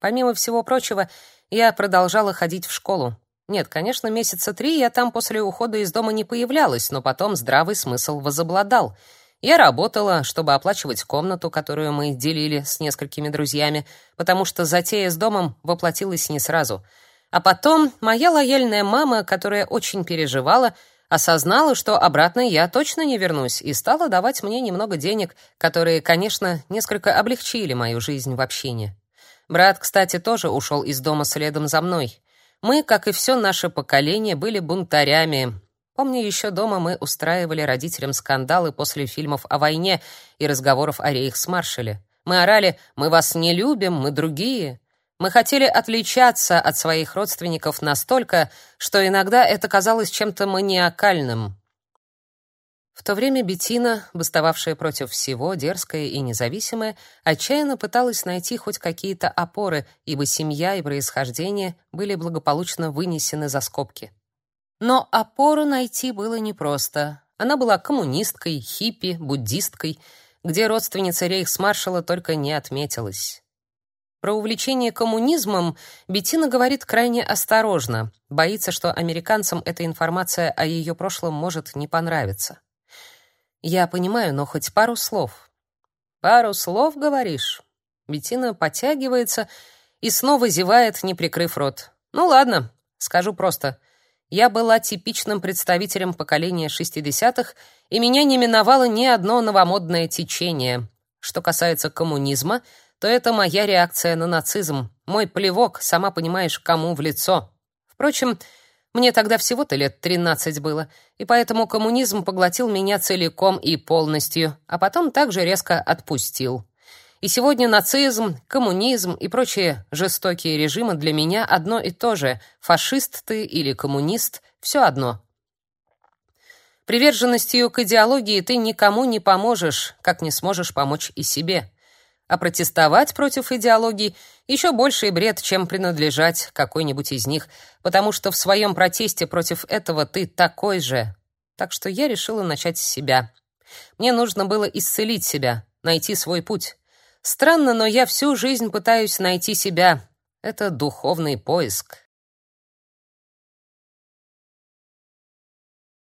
Помимо всего прочего, я продолжала ходить в школу. Нет, конечно, месяца три я там после ухода из дома не появлялась, но потом здравый смысл возобладал. Я работала, чтобы оплачивать комнату, которую мы делили с несколькими друзьями, потому что затея с домом воплотилась не сразу. А потом моя лояльная мама, которая очень переживала, осознала, что обратно я точно не вернусь, и стала давать мне немного денег, которые, конечно, несколько облегчили мою жизнь в общине. Брат, кстати, тоже ушел из дома следом за мной. Мы, как и все наше поколение, были бунтарями. Помню, еще дома мы устраивали родителям скандалы после фильмов о войне и разговоров о рейхсмаршале. Мы орали «Мы вас не любим, мы другие». Мы хотели отличаться от своих родственников настолько, что иногда это казалось чем-то маниакальным. В то время Бетина, бастовавшая против всего, дерзкая и независимая, отчаянно пыталась найти хоть какие-то опоры, ибо семья и происхождение были благополучно вынесены за скобки. Но опору найти было непросто. Она была коммунисткой, хиппи, буддисткой, где родственница рейхсмаршала только не отметилась. Про увлечение коммунизмом Бетина говорит крайне осторожно, боится, что американцам эта информация о ее прошлом может не понравиться. Я понимаю, но хоть пару слов. Пару слов, говоришь? Бетина потягивается и снова зевает, не прикрыв рот. Ну ладно, скажу просто. Я была типичным представителем поколения шестидесятых, и меня не миновало ни одно новомодное течение. Что касается коммунизма, то это моя реакция на нацизм, мой плевок, сама понимаешь, кому в лицо. Впрочем, мне тогда всего-то лет тринадцать было, и поэтому коммунизм поглотил меня целиком и полностью, а потом также резко отпустил. И сегодня нацизм, коммунизм и прочие жестокие режимы для меня одно и то же. Фашист ты или коммунист все одно. Приверженностью к идеологии ты никому не поможешь, как не сможешь помочь и себе. А протестовать против идеологии еще больший бред, чем принадлежать какой-нибудь из них, потому что в своем протесте против этого ты такой же. Так что я решила начать с себя. Мне нужно было исцелить себя, найти свой путь. Странно, но я всю жизнь пытаюсь найти себя. Это духовный поиск.